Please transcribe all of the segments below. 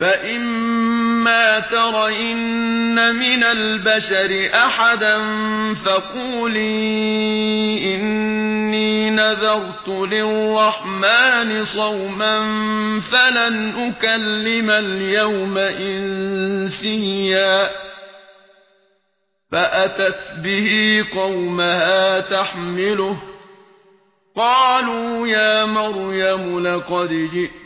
فَإِمَّا تَرَيِنَّ مِنَ الْبَشَرِ أَحَدًا فَقُولِي إِنِّي نَذَرْتُ لِلرَّحْمَنِ صَوْمًا فَلَنْ أُكَلِّمَ الْيَوْمَ إِنْسِيًّا فَأَتَتْ بِهِ قَوْمَهَا تَحْمِلُهُ قَالُوا يَا مَرْيَمُ لَقَدْ جِئْتِ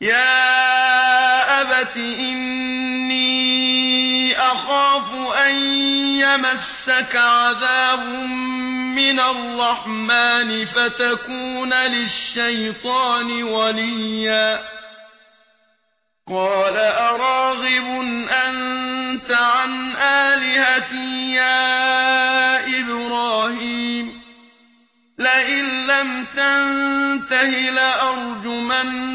يا أبت إني أخاف أن يمسك عذاب من الرحمن فتكون للشيطان وليا قال أراغب أنت عن آلهتي يا إبراهيم لئن لم تنته لأرجمن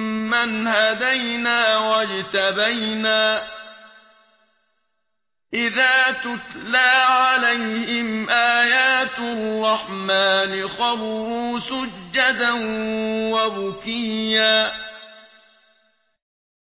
مَنْ هدينا واجتبينا إذا تتلى عليهم آيات الرحمن خروا سجدا وبكيا